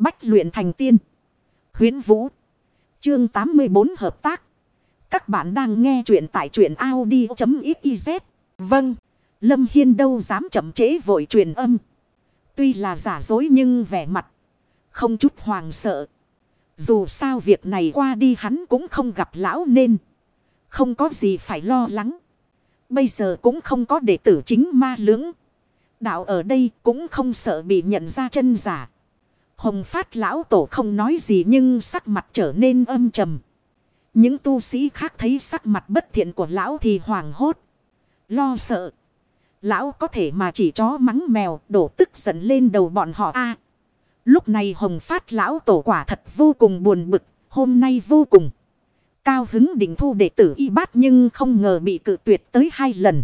Bách luyện thành tiên. Huyến Vũ. Chương 84 hợp tác. Các bạn đang nghe truyện tại truyện Audi.xyz. Vâng. Lâm Hiên đâu dám chậm chế vội truyền âm. Tuy là giả dối nhưng vẻ mặt. Không chút hoàng sợ. Dù sao việc này qua đi hắn cũng không gặp lão nên. Không có gì phải lo lắng. Bây giờ cũng không có đệ tử chính ma lưỡng. Đạo ở đây cũng không sợ bị nhận ra chân giả. Hồng phát lão tổ không nói gì nhưng sắc mặt trở nên âm trầm. Những tu sĩ khác thấy sắc mặt bất thiện của lão thì hoảng hốt. Lo sợ. Lão có thể mà chỉ chó mắng mèo, đổ tức giận lên đầu bọn họ a Lúc này hồng phát lão tổ quả thật vô cùng buồn bực. Hôm nay vô cùng. Cao hứng định thu đệ tử y bát nhưng không ngờ bị cự tuyệt tới hai lần.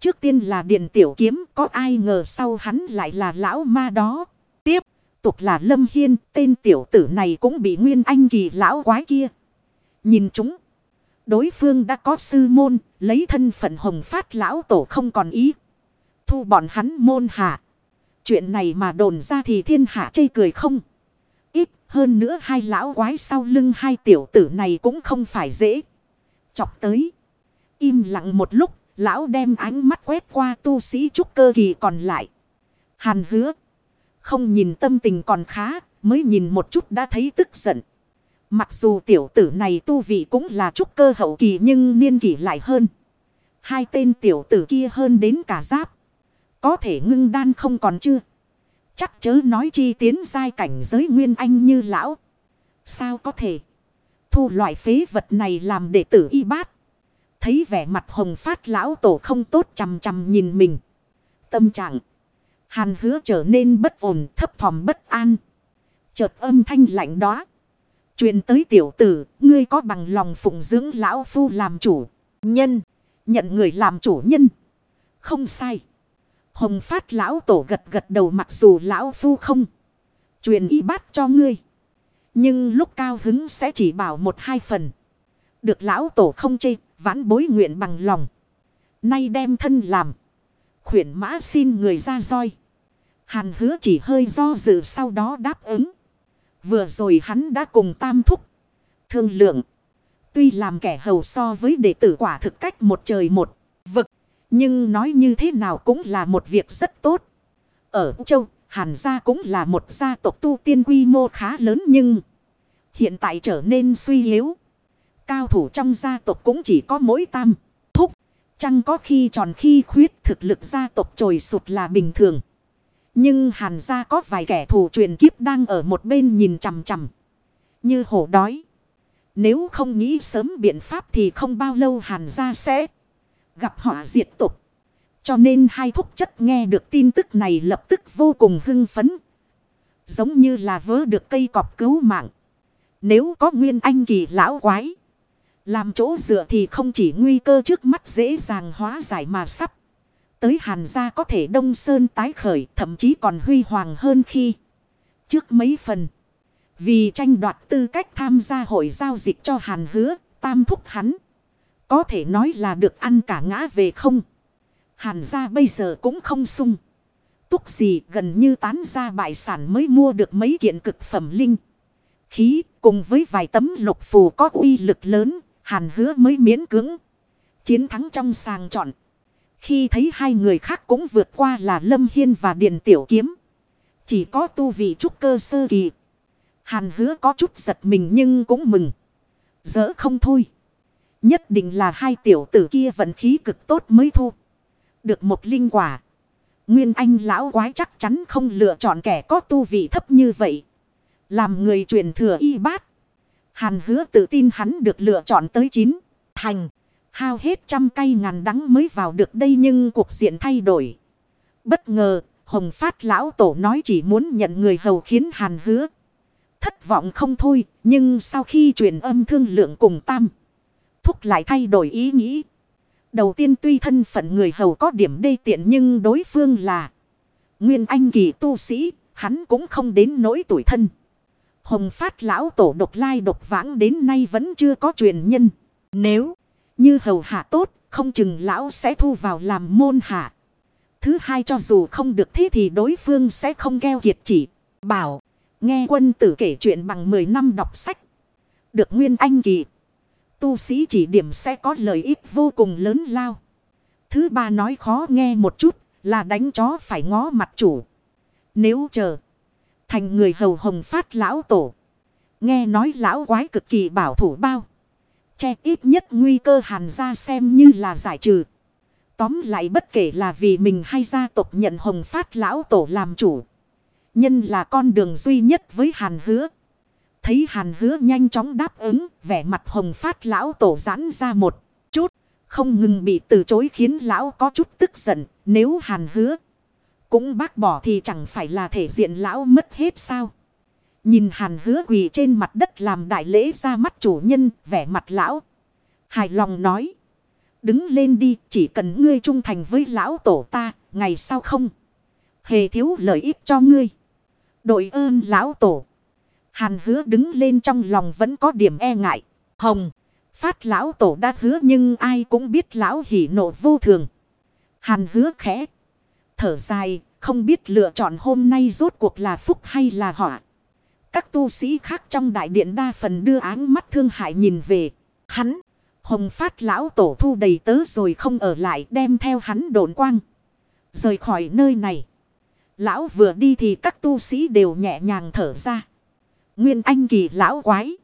Trước tiên là điện tiểu kiếm, có ai ngờ sau hắn lại là lão ma đó. Tiếp tục là lâm hiên, tên tiểu tử này cũng bị nguyên anh kỳ lão quái kia. Nhìn chúng. Đối phương đã có sư môn, lấy thân phận hồng phát lão tổ không còn ý. Thu bọn hắn môn hạ. Chuyện này mà đồn ra thì thiên hạ chây cười không. Ít hơn nữa hai lão quái sau lưng hai tiểu tử này cũng không phải dễ. Chọc tới. Im lặng một lúc, Lão đem ánh mắt quét qua tu sĩ trúc cơ kỳ còn lại. Hàn hứa. Không nhìn tâm tình còn khá. Mới nhìn một chút đã thấy tức giận. Mặc dù tiểu tử này tu vị cũng là trúc cơ hậu kỳ nhưng niên kỷ lại hơn. Hai tên tiểu tử kia hơn đến cả giáp. Có thể ngưng đan không còn chưa. Chắc chớ nói chi tiến giai cảnh giới nguyên anh như lão. Sao có thể. Thu loại phế vật này làm đệ tử y bát. Thấy vẻ mặt hồng phát lão tổ không tốt chằm chằm nhìn mình. Tâm trạng. Hàn hứa trở nên bất ổn, thấp thỏm bất an. Chợt âm thanh lạnh đó. truyền tới tiểu tử. Ngươi có bằng lòng phụng dưỡng lão phu làm chủ. Nhân. Nhận người làm chủ nhân. Không sai. Hồng phát lão tổ gật gật đầu mặc dù lão phu không. Truyền y bát cho ngươi. Nhưng lúc cao hứng sẽ chỉ bảo một hai phần. Được lão tổ không chê, vãn bối nguyện bằng lòng. Nay đem thân làm. Khuyển mã xin người ra roi. Hàn hứa chỉ hơi do dự sau đó đáp ứng. Vừa rồi hắn đã cùng tam thúc. Thương lượng. Tuy làm kẻ hầu so với đệ tử quả thực cách một trời một vực. Nhưng nói như thế nào cũng là một việc rất tốt. Ở châu, Hàn gia cũng là một gia tộc tu tiên quy mô khá lớn nhưng hiện tại trở nên suy yếu. Cao thủ trong gia tộc cũng chỉ có mỗi tam. Thúc. Chăng có khi tròn khi khuyết thực lực gia tộc trồi sụt là bình thường. Nhưng hàn gia có vài kẻ thù truyền kiếp đang ở một bên nhìn chằm chằm. Như hổ đói. Nếu không nghĩ sớm biện pháp thì không bao lâu hàn gia sẽ gặp họa diệt tục. Cho nên hai thúc chất nghe được tin tức này lập tức vô cùng hưng phấn. Giống như là vớ được cây cọp cứu mạng. Nếu có nguyên anh kỳ lão quái. Làm chỗ dựa thì không chỉ nguy cơ trước mắt dễ dàng hóa giải mà sắp. Tới hàn gia có thể đông sơn tái khởi thậm chí còn huy hoàng hơn khi. Trước mấy phần. Vì tranh đoạt tư cách tham gia hội giao dịch cho hàn hứa, tam thúc hắn. Có thể nói là được ăn cả ngã về không. Hàn gia bây giờ cũng không sung. Túc gì gần như tán ra bại sản mới mua được mấy kiện cực phẩm linh. Khí cùng với vài tấm lục phù có uy lực lớn Hàn hứa mới miễn cưỡng. Chiến thắng trong sàng chọn. Khi thấy hai người khác cũng vượt qua là Lâm Hiên và Điền Tiểu Kiếm. Chỉ có tu vị trúc cơ sơ kỳ. Hàn hứa có chút giật mình nhưng cũng mừng. Dỡ không thôi. Nhất định là hai tiểu tử kia vận khí cực tốt mới thu. Được một linh quả. Nguyên anh lão quái chắc chắn không lựa chọn kẻ có tu vị thấp như vậy. Làm người truyền thừa y bát. Hàn hứa tự tin hắn được lựa chọn tới chín thành. Hao hết trăm cây ngàn đắng mới vào được đây nhưng cuộc diện thay đổi. Bất ngờ, Hồng Phát lão tổ nói chỉ muốn nhận người hầu khiến hàn hứa. Thất vọng không thôi, nhưng sau khi truyền âm thương lượng cùng Tam. Thúc lại thay đổi ý nghĩ. Đầu tiên tuy thân phận người hầu có điểm đê tiện nhưng đối phương là Nguyên Anh kỳ tu sĩ, hắn cũng không đến nỗi tuổi thân. Hồng phát lão tổ độc lai độc vãng đến nay vẫn chưa có truyền nhân. Nếu như hầu hạ tốt, không chừng lão sẽ thu vào làm môn hạ. Thứ hai cho dù không được thế thì đối phương sẽ không gheo kiệt chỉ. Bảo, Nghe quân tử kể chuyện bằng 10 năm đọc sách. Được Nguyên Anh kỳ. Tu sĩ chỉ điểm sẽ có lợi ích vô cùng lớn lao. Thứ ba nói khó nghe một chút là đánh chó phải ngó mặt chủ. Nếu chờ. Thành người hầu hồng phát lão tổ. Nghe nói lão quái cực kỳ bảo thủ bao. Che ít nhất nguy cơ hàn ra xem như là giải trừ. Tóm lại bất kể là vì mình hay gia tộc nhận hồng phát lão tổ làm chủ. Nhân là con đường duy nhất với hàn hứa. Thấy hàn hứa nhanh chóng đáp ứng, vẻ mặt hồng phát lão tổ giãn ra một chút. Không ngừng bị từ chối khiến lão có chút tức giận, nếu hàn hứa. Cũng bác bỏ thì chẳng phải là thể diện lão mất hết sao. Nhìn hàn hứa quỳ trên mặt đất làm đại lễ ra mắt chủ nhân, vẻ mặt lão. Hài lòng nói. Đứng lên đi, chỉ cần ngươi trung thành với lão tổ ta, ngày sau không. Hề thiếu lợi ích cho ngươi. Đội ơn lão tổ. Hàn hứa đứng lên trong lòng vẫn có điểm e ngại. Hồng, phát lão tổ đã hứa nhưng ai cũng biết lão hỉ nộ vô thường. Hàn hứa khẽ. Thở dài, không biết lựa chọn hôm nay rốt cuộc là phúc hay là họa. Các tu sĩ khác trong đại điện đa phần đưa áng mắt thương hại nhìn về. Hắn, hồng phát lão tổ thu đầy tớ rồi không ở lại đem theo hắn độn quang. Rời khỏi nơi này. Lão vừa đi thì các tu sĩ đều nhẹ nhàng thở ra. Nguyên anh kỳ lão quái.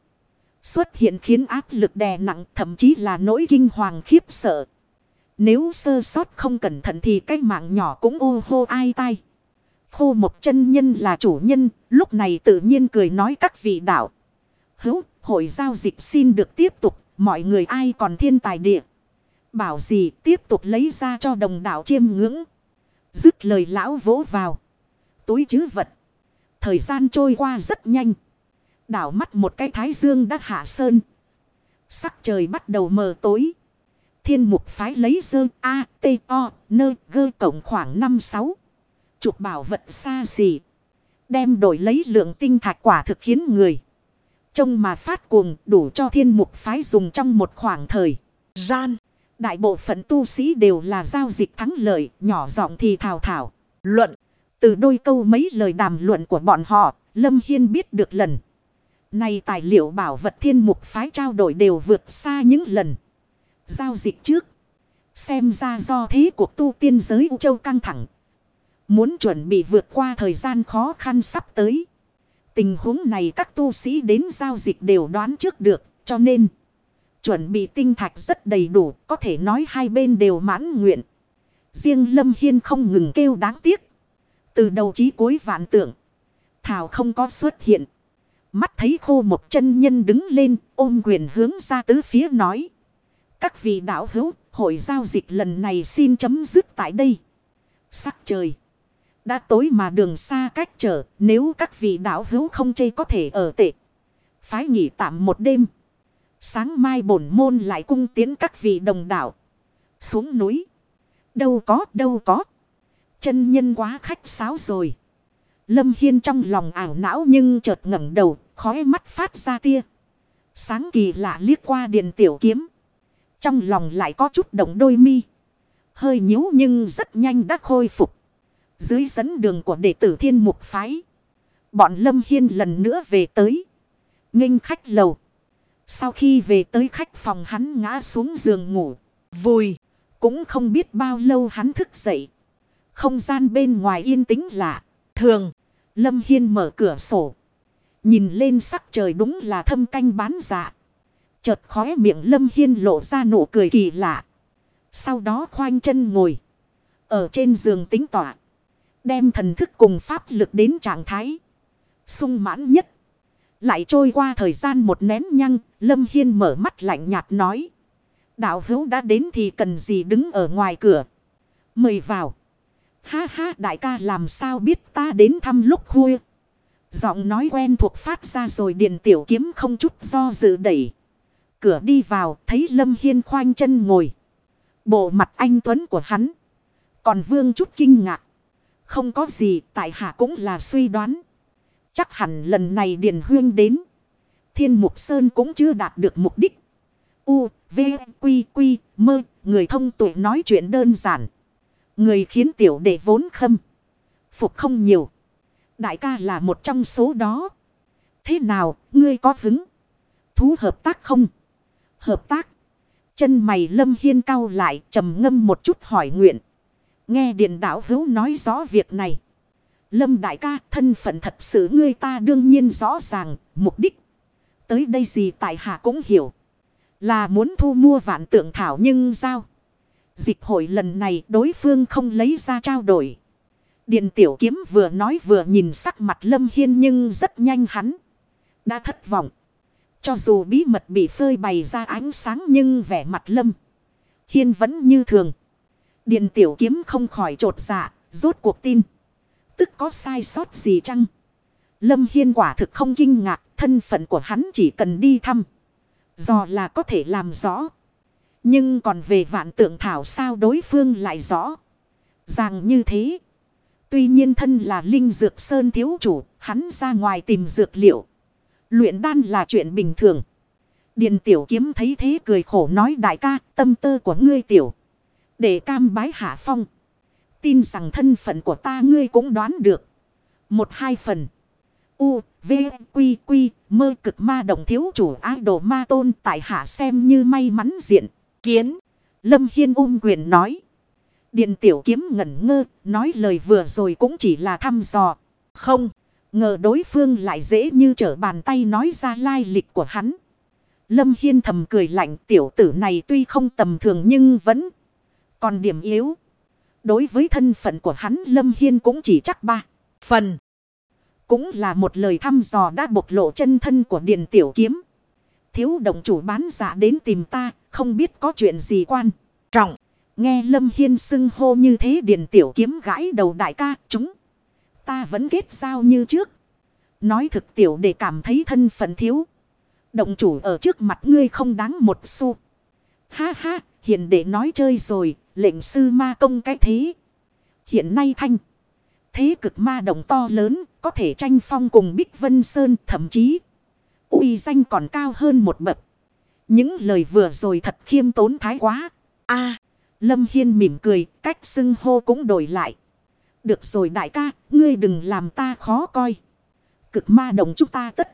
Xuất hiện khiến áp lực đè nặng thậm chí là nỗi kinh hoàng khiếp sợ. Nếu sơ sót không cẩn thận thì cái mạng nhỏ cũng ô hô ai tai. Khu một chân nhân là chủ nhân, lúc này tự nhiên cười nói các vị đạo. Hữu, hội giao dịch xin được tiếp tục, mọi người ai còn thiên tài địa. Bảo gì tiếp tục lấy ra cho đồng đạo chiêm ngưỡng. Dứt lời lão vỗ vào. Túi chứ vật. Thời gian trôi qua rất nhanh. Đảo mắt một cái thái dương đã hạ sơn. Sắc trời bắt đầu mờ tối. Thiên mục phái lấy dơ A, T, O, nơ, gơ cộng khoảng 5-6. Chục bảo vật xa xỉ. Đem đổi lấy lượng tinh thạch quả thực khiến người. Trông mà phát cuồng đủ cho thiên mục phái dùng trong một khoảng thời gian. Đại bộ phận tu sĩ đều là giao dịch thắng lợi, nhỏ giọng thì thào thảo, luận. Từ đôi câu mấy lời đàm luận của bọn họ, Lâm Hiên biết được lần. Này tài liệu bảo vật thiên mục phái trao đổi đều vượt xa những lần. Giao dịch trước. Xem ra do thế cuộc tu tiên giới U Châu căng thẳng. Muốn chuẩn bị vượt qua thời gian khó khăn sắp tới. Tình huống này các tu sĩ đến giao dịch đều đoán trước được. Cho nên chuẩn bị tinh thạch rất đầy đủ. Có thể nói hai bên đều mãn nguyện. Riêng Lâm Hiên không ngừng kêu đáng tiếc. Từ đầu chí cuối vạn tượng. Thảo không có xuất hiện. Mắt thấy khô một chân nhân đứng lên ôm quyền hướng ra tứ phía nói. Các vị đạo hữu, hội giao dịch lần này xin chấm dứt tại đây. Sắc trời. Đã tối mà đường xa cách trở, nếu các vị đạo hữu không chê có thể ở tệ. Phái nghỉ tạm một đêm. Sáng mai bổn môn lại cung tiến các vị đồng đạo. Xuống núi. Đâu có, đâu có. Chân nhân quá khách sáo rồi. Lâm Hiên trong lòng ảo não nhưng chợt ngẩng đầu, khói mắt phát ra tia. Sáng kỳ lạ liếc qua điện tiểu kiếm. Trong lòng lại có chút động đôi mi. Hơi nhíu nhưng rất nhanh đã khôi phục. Dưới dẫn đường của đệ tử thiên mục phái. Bọn Lâm Hiên lần nữa về tới. nghênh khách lầu. Sau khi về tới khách phòng hắn ngã xuống giường ngủ. Vùi. Cũng không biết bao lâu hắn thức dậy. Không gian bên ngoài yên tĩnh lạ. Thường. Lâm Hiên mở cửa sổ. Nhìn lên sắc trời đúng là thâm canh bán dạ. Chợt khóe miệng Lâm Hiên lộ ra nụ cười kỳ lạ. Sau đó khoanh chân ngồi. Ở trên giường tính tỏa. Đem thần thức cùng pháp lực đến trạng thái. sung mãn nhất. Lại trôi qua thời gian một nén nhăng. Lâm Hiên mở mắt lạnh nhạt nói. Đạo hữu đã đến thì cần gì đứng ở ngoài cửa. Mời vào. Ha ha, đại ca làm sao biết ta đến thăm lúc khuya. Giọng nói quen thuộc phát ra rồi điện tiểu kiếm không chút do dự đẩy. Cửa đi vào, thấy Lâm Hiên khoanh chân ngồi. Bộ mặt anh Tuấn của hắn. Còn vương chút kinh ngạc. Không có gì tại hạ cũng là suy đoán. Chắc hẳn lần này Điền Huyên đến. Thiên Mục Sơn cũng chưa đạt được mục đích. U, V, Quy, Quy, Mơ. Người thông tuệ nói chuyện đơn giản. Người khiến tiểu đệ vốn khâm. Phục không nhiều. Đại ca là một trong số đó. Thế nào, ngươi có hứng? Thú hợp tác không? Hợp tác. Chân mày lâm hiên cao lại trầm ngâm một chút hỏi nguyện. Nghe điện đạo hữu nói rõ việc này. Lâm đại ca, thân phận thật sự ngươi ta đương nhiên rõ ràng, mục đích. Tới đây gì tại hạ cũng hiểu. Là muốn thu mua vạn tượng thảo nhưng sao? Dịch hội lần này đối phương không lấy ra trao đổi. Điện tiểu kiếm vừa nói vừa nhìn sắc mặt lâm hiên nhưng rất nhanh hắn. Đã thất vọng. Cho dù bí mật bị phơi bày ra ánh sáng nhưng vẻ mặt lâm. Hiên vẫn như thường điền tiểu kiếm không khỏi trột dạ, rốt cuộc tin. Tức có sai sót gì chăng? Lâm Hiên quả thực không kinh ngạc, thân phận của hắn chỉ cần đi thăm. Do là có thể làm rõ. Nhưng còn về vạn tượng thảo sao đối phương lại rõ. Rằng như thế. Tuy nhiên thân là Linh Dược Sơn thiếu chủ, hắn ra ngoài tìm dược liệu. Luyện đan là chuyện bình thường. Điền tiểu kiếm thấy thế cười khổ nói đại ca, tâm tư của ngươi tiểu. Để cam bái hạ phong. Tin rằng thân phận của ta ngươi cũng đoán được. Một hai phần. U, V, Quy, Quy, mơ cực ma đồng thiếu chủ ái đồ ma tôn tại hạ xem như may mắn diện. Kiến. Lâm Hiên ung quyền nói. Điện tiểu kiếm ngẩn ngơ, nói lời vừa rồi cũng chỉ là thăm dò. Không, ngờ đối phương lại dễ như trở bàn tay nói ra lai lịch của hắn. Lâm Hiên thầm cười lạnh tiểu tử này tuy không tầm thường nhưng vẫn còn điểm yếu. Đối với thân phận của hắn Lâm Hiên cũng chỉ chắc ba phần. Cũng là một lời thăm dò đã bộc lộ chân thân của Điền Tiểu Kiếm. Thiếu động chủ bán giả đến tìm ta, không biết có chuyện gì quan. Trọng, nghe Lâm Hiên xưng hô như thế Điền Tiểu Kiếm gãi đầu đại ca, chúng. Ta vẫn kết giao như trước. Nói thực tiểu để cảm thấy thân phận thiếu. Động chủ ở trước mặt ngươi không đáng một xu. Ha ha, hiện để nói chơi rồi, lệnh sư ma công cái thế. Hiện nay thanh. Thế cực ma động to lớn, có thể tranh phong cùng Bích Vân Sơn thậm chí. uy danh còn cao hơn một bậc. Những lời vừa rồi thật khiêm tốn thái quá. a Lâm Hiên mỉm cười, cách xưng hô cũng đổi lại. Được rồi đại ca, ngươi đừng làm ta khó coi. Cực ma động chúng ta tất.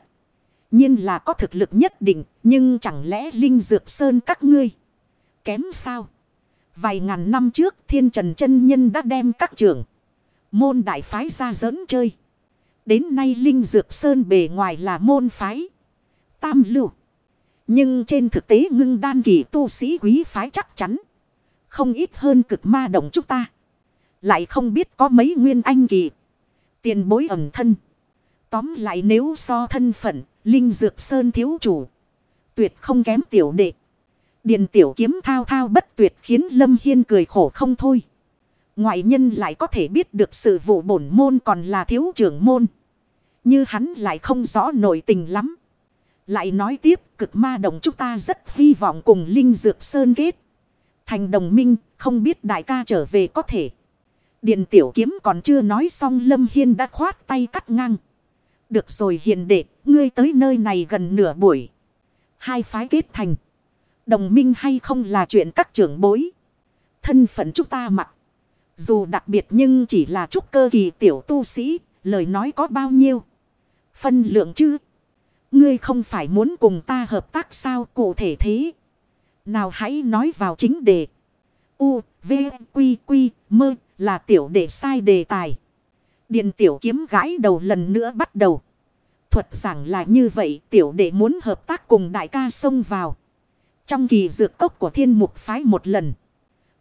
nhiên là có thực lực nhất định, nhưng chẳng lẽ Linh Dược Sơn các ngươi kém sao? Vài ngàn năm trước thiên trần chân nhân đã đem các trưởng. Môn đại phái ra dẫn chơi. Đến nay Linh Dược Sơn bề ngoài là môn phái. Tam lưu. Nhưng trên thực tế ngưng đan kỳ tu sĩ quý phái chắc chắn. Không ít hơn cực ma động chúng ta. Lại không biết có mấy nguyên anh kỳ. Tiền bối ẩn thân. Tóm lại nếu so thân phận, Linh Dược Sơn thiếu chủ. Tuyệt không kém tiểu đệ. Điền tiểu kiếm thao thao bất tuyệt khiến Lâm Hiên cười khổ không thôi. Ngoại nhân lại có thể biết được sự vụ bổn môn còn là thiếu trưởng môn. Như hắn lại không rõ nội tình lắm. Lại nói tiếp cực ma đồng chúng ta rất hy vọng cùng Linh Dược Sơn kết. Thành đồng minh không biết đại ca trở về có thể. Điện tiểu kiếm còn chưa nói xong Lâm Hiên đã khoát tay cắt ngang. Được rồi hiền đệ, ngươi tới nơi này gần nửa buổi. Hai phái kết thành. Đồng minh hay không là chuyện các trưởng bối. Thân phận chúng ta mặc. Dù đặc biệt nhưng chỉ là trúc cơ kỳ tiểu tu sĩ, lời nói có bao nhiêu. Phân lượng chứ. Ngươi không phải muốn cùng ta hợp tác sao cụ thể thế. Nào hãy nói vào chính đề. U, V, Quy, Quy, Mơ là tiểu đệ sai đề tài. Điện tiểu kiếm gãi đầu lần nữa bắt đầu. Thuật giảng là như vậy tiểu đệ muốn hợp tác cùng đại ca xông vào. Trong kỳ dược cốc của thiên mục phái một lần.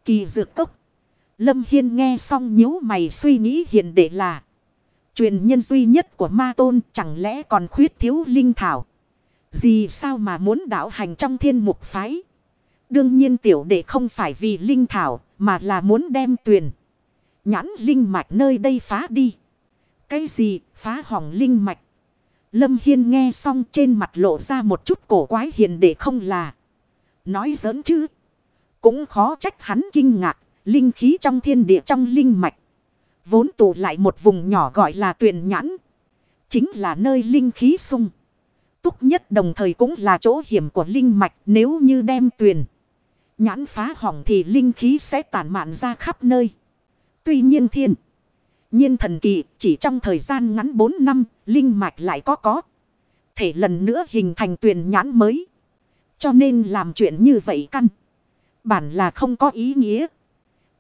Kỳ dược cốc. Lâm Hiên nghe xong nhíu mày suy nghĩ hiền đệ là. Truyền nhân duy nhất của ma tôn chẳng lẽ còn khuyết thiếu linh thảo. Gì sao mà muốn đảo hành trong thiên mục phái. Đương nhiên tiểu đệ không phải vì linh thảo mà là muốn đem tuyền. Nhãn linh mạch nơi đây phá đi. Cái gì phá hỏng linh mạch. Lâm Hiên nghe xong trên mặt lộ ra một chút cổ quái hiền để không là. Nói giỡn chứ. Cũng khó trách hắn kinh ngạc. Linh khí trong thiên địa trong linh mạch. Vốn tụ lại một vùng nhỏ gọi là tuyền nhãn. Chính là nơi linh khí sung. Túc nhất đồng thời cũng là chỗ hiểm của linh mạch nếu như đem tuyền. Nhãn phá hỏng thì linh khí sẽ tản mạn ra khắp nơi. Tuy nhiên thiên. nhiên thần kỳ chỉ trong thời gian ngắn 4 năm, linh mạch lại có có. Thể lần nữa hình thành tuyền nhãn mới. Cho nên làm chuyện như vậy căn. Bản là không có ý nghĩa.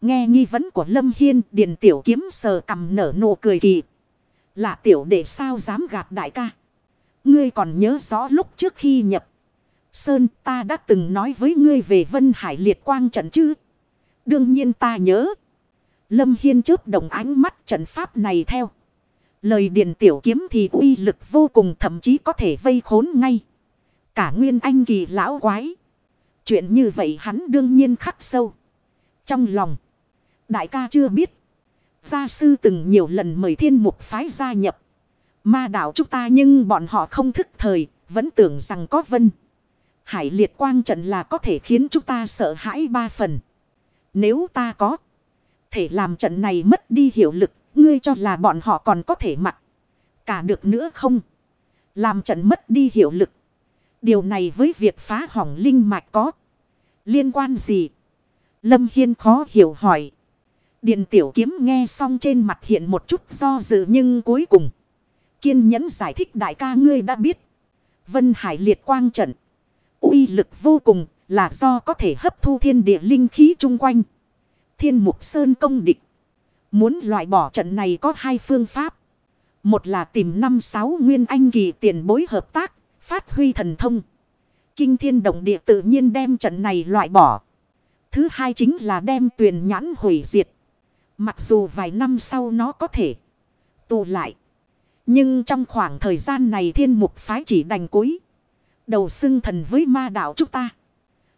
Nghe nghi vấn của Lâm Hiên, Điền Tiểu Kiếm sờ cầm nở nụ cười kỳ. Là tiểu đệ sao dám gạt đại ca. Ngươi còn nhớ rõ lúc trước khi nhập. Sơn ta đã từng nói với ngươi về Vân Hải liệt quang trận chứ. Đương nhiên ta nhớ. Lâm Hiên chớp đồng ánh mắt trận pháp này theo. Lời điền tiểu kiếm thì uy lực vô cùng thậm chí có thể vây khốn ngay. Cả nguyên anh kỳ lão quái. Chuyện như vậy hắn đương nhiên khắc sâu. Trong lòng. Đại ca chưa biết. Gia sư từng nhiều lần mời thiên mục phái gia nhập. Ma đạo chúng ta nhưng bọn họ không thức thời. Vẫn tưởng rằng có vân. Hải liệt quang trận là có thể khiến chúng ta sợ hãi ba phần. Nếu ta có thể làm trận này mất đi hiệu lực, ngươi cho là bọn họ còn có thể mặc cả được nữa không? Làm trận mất đi hiệu lực. Điều này với việc phá hỏng linh mạch có liên quan gì? Lâm Hiên khó hiểu hỏi. Điện tiểu kiếm nghe xong trên mặt hiện một chút do dự nhưng cuối cùng. Kiên nhẫn giải thích đại ca ngươi đã biết. Vân Hải liệt quang trận. uy lực vô cùng là do có thể hấp thu thiên địa linh khí chung quanh. Thiên mục sơn công địch. Muốn loại bỏ trận này có hai phương pháp. Một là tìm năm sáu nguyên anh kỳ tiền bối hợp tác, phát huy thần thông. Kinh thiên động địa tự nhiên đem trận này loại bỏ. Thứ hai chính là đem tuyền nhãn hủy diệt. Mặc dù vài năm sau nó có thể tụ lại. Nhưng trong khoảng thời gian này thiên mục phái chỉ đành cúi. Đầu xưng thần với ma đạo chúng ta.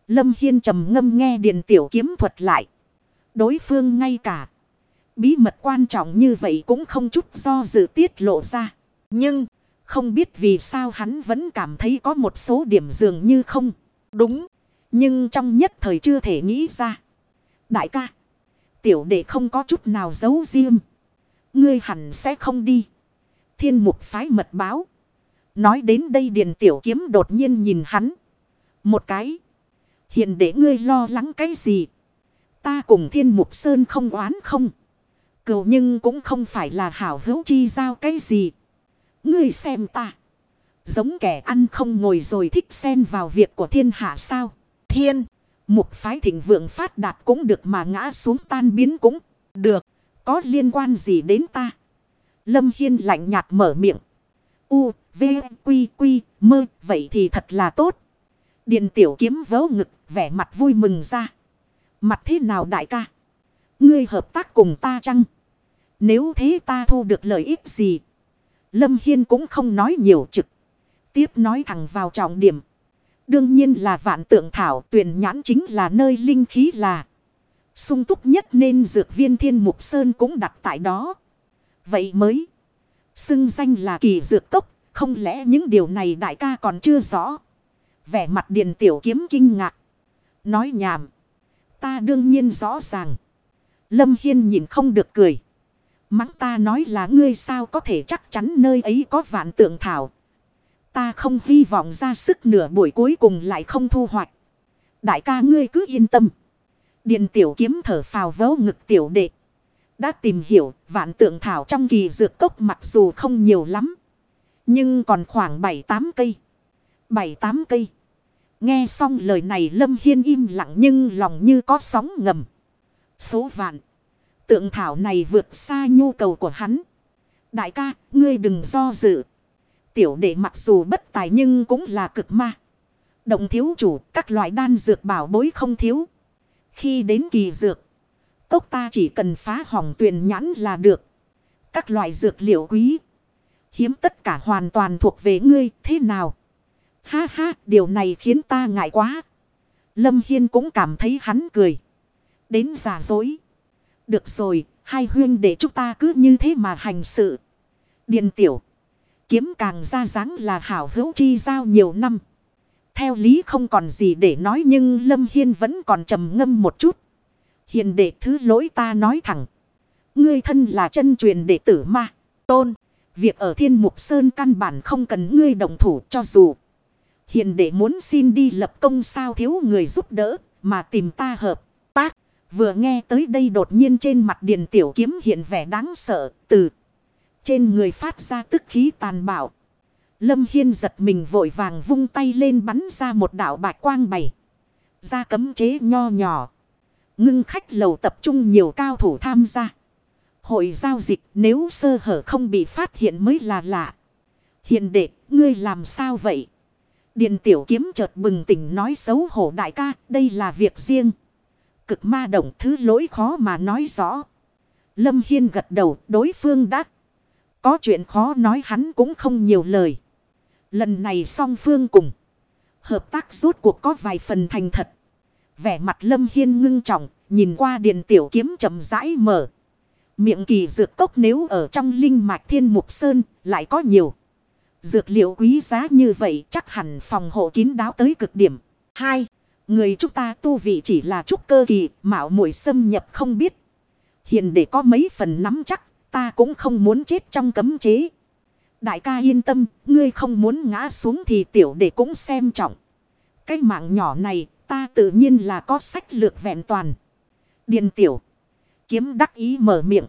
Lâm Hiên trầm ngâm nghe điện tiểu kiếm thuật lại. Đối phương ngay cả. Bí mật quan trọng như vậy cũng không chút do dự tiết lộ ra. Nhưng không biết vì sao hắn vẫn cảm thấy có một số điểm dường như không. Đúng. Nhưng trong nhất thời chưa thể nghĩ ra. Đại ca. Tiểu đệ không có chút nào giấu riêng. Ngươi hẳn sẽ không đi. Thiên mục phái mật báo. Nói đến đây Điền Tiểu Kiếm đột nhiên nhìn hắn. Một cái. Hiện để ngươi lo lắng cái gì. Ta cùng thiên mục sơn không oán không. Cựu nhưng cũng không phải là hảo hữu chi giao cái gì. Ngươi xem ta. Giống kẻ ăn không ngồi rồi thích xen vào việc của thiên hạ sao. Thiên. Mục phái thịnh vượng phát đạt cũng được mà ngã xuống tan biến cũng được. Có liên quan gì đến ta? Lâm Hiên lạnh nhạt mở miệng. U, V, Quy, Quy, mơ, vậy thì thật là tốt. Điện tiểu kiếm vớ ngực, vẻ mặt vui mừng ra. Mặt thế nào đại ca? Ngươi hợp tác cùng ta chăng? Nếu thế ta thu được lợi ích gì? Lâm Hiên cũng không nói nhiều trực. Tiếp nói thẳng vào trọng điểm. Đương nhiên là vạn tượng thảo tuyển nhãn chính là nơi linh khí là. sung túc nhất nên dược viên thiên mục sơn cũng đặt tại đó. Vậy mới. Xưng danh là kỳ dược cốc. Không lẽ những điều này đại ca còn chưa rõ. Vẻ mặt điền tiểu kiếm kinh ngạc. Nói nhảm. Ta đương nhiên rõ ràng. Lâm Hiên nhìn không được cười. Mắng ta nói là ngươi sao có thể chắc chắn nơi ấy có vạn tượng thảo. Ta không hy vọng ra sức nửa buổi cuối cùng lại không thu hoạch. Đại ca ngươi cứ yên tâm. Điện tiểu kiếm thở phào vấu ngực tiểu đệ. Đã tìm hiểu, vạn tượng thảo trong kỳ dược cốc mặc dù không nhiều lắm. Nhưng còn khoảng 7-8 cây. 7-8 cây. Nghe xong lời này Lâm Hiên im lặng nhưng lòng như có sóng ngầm. Số vạn. Tượng thảo này vượt xa nhu cầu của hắn. Đại ca, ngươi đừng do dự. Tiểu đệ mặc dù bất tài nhưng cũng là cực ma. Động thiếu chủ, các loại đan dược bảo bối không thiếu. Khi đến kỳ dược, cốc ta chỉ cần phá hỏng tuyền nhãn là được. Các loại dược liệu quý. Hiếm tất cả hoàn toàn thuộc về ngươi, thế nào? Ha ha, điều này khiến ta ngại quá. Lâm Hiên cũng cảm thấy hắn cười. Đến giả dối. Được rồi, hai huyên để chúng ta cứ như thế mà hành sự. Điền tiểu. Kiếm càng ra dáng là hảo hữu chi giao nhiều năm. Theo lý không còn gì để nói nhưng Lâm Hiên vẫn còn trầm ngâm một chút. Hiền đệ thứ lỗi ta nói thẳng. Ngươi thân là chân truyền đệ tử ma. Tôn. Việc ở thiên mục sơn căn bản không cần ngươi đồng thủ cho dù. Hiền đệ muốn xin đi lập công sao thiếu người giúp đỡ mà tìm ta hợp. Vừa nghe tới đây đột nhiên trên mặt điền tiểu kiếm hiện vẻ đáng sợ. Từ trên người phát ra tức khí tàn bạo. Lâm Hiên giật mình vội vàng vung tay lên bắn ra một đạo bạch quang bày. Ra cấm chế nho nhỏ. Ngưng khách lầu tập trung nhiều cao thủ tham gia. Hội giao dịch nếu sơ hở không bị phát hiện mới là lạ. Hiện đệ, ngươi làm sao vậy? Điện tiểu kiếm chợt bừng tỉnh nói xấu hổ đại ca, đây là việc riêng. Cực ma động thứ lỗi khó mà nói rõ. Lâm Hiên gật đầu, đối phương đã có chuyện khó nói hắn cũng không nhiều lời. Lần này song phương cùng. Hợp tác rốt cuộc có vài phần thành thật. Vẻ mặt Lâm Hiên ngưng trọng, nhìn qua điện tiểu kiếm chậm rãi mở. Miệng kỳ dược cốc nếu ở trong linh mạch thiên mục sơn lại có nhiều. Dược liệu quý giá như vậy chắc hẳn phòng hộ kín đáo tới cực điểm. Hai, người chúng ta tu vị chỉ là trúc cơ kỳ, mạo muội xâm nhập không biết. Hiện để có mấy phần nắm chắc, ta cũng không muốn chết trong cấm chế. Đại ca yên tâm, ngươi không muốn ngã xuống thì tiểu đệ cũng xem trọng. Cái mạng nhỏ này, ta tự nhiên là có sách lược vẹn toàn. Điền tiểu, kiếm đắc ý mở miệng.